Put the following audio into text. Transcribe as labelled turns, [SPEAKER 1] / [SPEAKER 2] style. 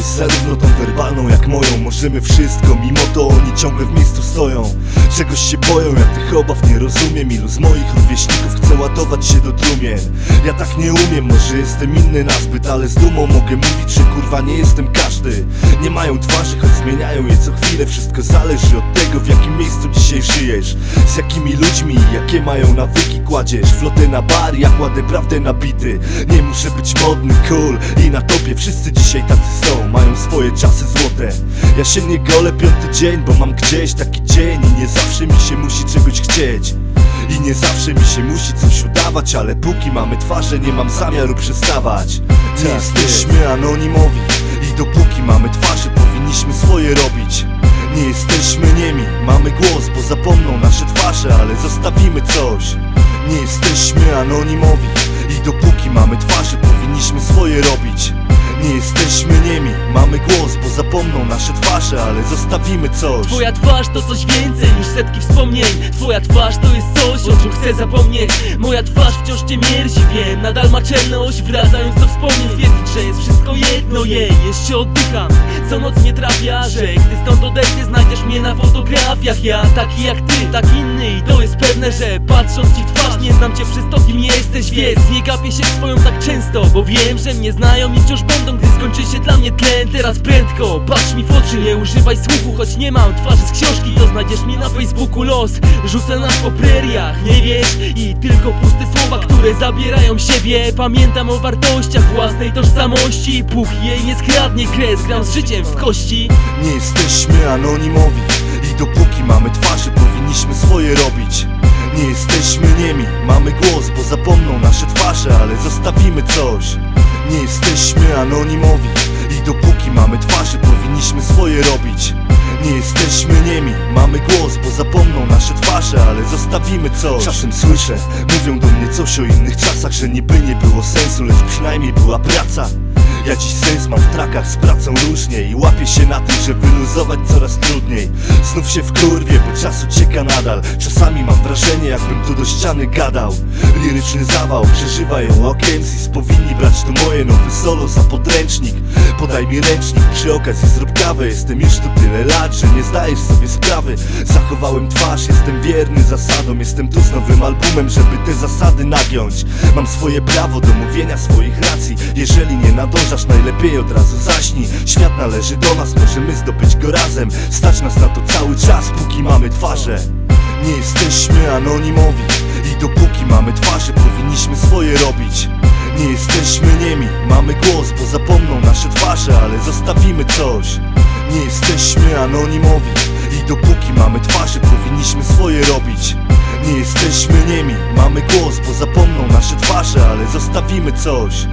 [SPEAKER 1] Miałeś zarówno tą werbalną jak moją. Możemy wszystko, mimo to oni ciągle w miejscu stoją. Czegoś się boją, ja tych obaw nie rozumiem. Ilu z moich rówieśników chce ładować się do trumien? Ja tak nie umiem, może jestem inny nazbyt Ale z dumą mogę mówić, że kurwa nie jestem każdy. Nie mają twarzy, choć zmieniają je co chwilę. Wszystko zależy od tego, w jakim miejscu dzisiaj żyjesz. Z jakimi ludźmi, jakie mają nawyki kładziesz. Flotę na bar, ja kładę prawdę na bity. Nie muszę być modny, cool i na topie. Wszyscy dzisiaj tacy są, swoje czasy złote. Ja się nie golę piąty dzień, bo mam gdzieś taki dzień I nie zawsze mi się musi czegoś chcieć. I nie zawsze mi się musi coś udawać Ale póki mamy twarze, nie mam zamiaru przestawać. Nie
[SPEAKER 2] Tak
[SPEAKER 1] jesteśmy anonimowi I dopóki mamy twarze, powinniśmy swoje robić. Nie jesteśmy niemi, mamy głos, bo zapomną nasze twarze Ale zostawimy coś. Nie jesteśmy anonimowi I dopóki mamy twarze, powinniśmy swoje robić. Nie jesteśmy mamy głos, bo zapomną nasze twarze, ale zostawimy coś.
[SPEAKER 2] Twoja twarz to coś więcej niż setki wspomnień. Twoja twarz to jest coś, o czym chcę zapomnieć. Moja twarz wciąż cię mierzi, wiem. Nadal ma czelność, wracając do wspomnień. Twierdzić, że jest wszystko jedno jej Jeszcze oddycham, co noc nie trafia Że gdy stąd odejdę, znajdziesz mnie na fotografiach. Ja taki jak ty, tak inny I to jest pewne, że patrząc ci w twarz Nie znam cię przez to, kim jesteś, więc Nie gapię się swoją tak często Bo wiem, że mnie znają i wciąż będą Gdy teraz prędko Patrz mi w oczy, nie używaj słuchu Choć nie mam twarzy z książki To znajdziesz mnie na Facebooku los. Rzucę nas po preriach, nie wiesz? I tylko puste słowa, które zabierają siebie. Pamiętam o wartościach własnej tożsamości. Póki jej nie skradnie kres Gram z życiem w kości.
[SPEAKER 1] Nie jesteśmy anonimowi I dopóki mamy twarze, powinniśmy swoje robić. Nie jesteśmy niemi, mamy głos, bo zapomną nasze twarze, ale zostawimy coś. Nie jesteśmy anonimowi I dopóki mamy twarze, powinniśmy swoje robić. Nie jesteśmy niemi, mamy głos, bo zapomną nasze twarze, ale zostawimy coś. Czasem słyszę, mówią do mnie coś o innych czasach, że niby nie było sensu, lecz przynajmniej była praca ja dziś sens mam w trakach z pracą różnie I łapię się na tym, że wyluzować coraz trudniej. Znów się wkurwię, bo czas ucieka nadal. Czasami mam wrażenie, jakbym tu do ściany gadał. Liryczny zawał, przeżywa ją Okensis Powinni brać to moje nowe solo za podręcznik. Podaj mi ręcznik, przy okazji zrób kawę. Jestem już tu tyle lat, że nie zdajesz sobie sprawy. Zachowałem twarz, jestem wierny zasadom. Jestem tu z nowym albumem, żeby te zasady nagiąć. Mam swoje prawo do mówienia swoich racji. Jeżeli nie nadążasz, najlepiej od razu zaśnij. Świat należy do nas, możemy zdobyć go razem. Stać nas na to cały czas, póki mamy twarze. Nie jesteśmy anonimowi I dopóki mamy twarze, powinniśmy swoje robić. Nie jesteśmy niemi, mamy głos, bo zapomną nasze twarze, ale zostawimy coś. Nie jesteśmy anonimowi i dopóki mamy twarze, powinniśmy swoje robić. Nie jesteśmy niemi, mamy głos, bo zapomną nasze twarze, ale zostawimy coś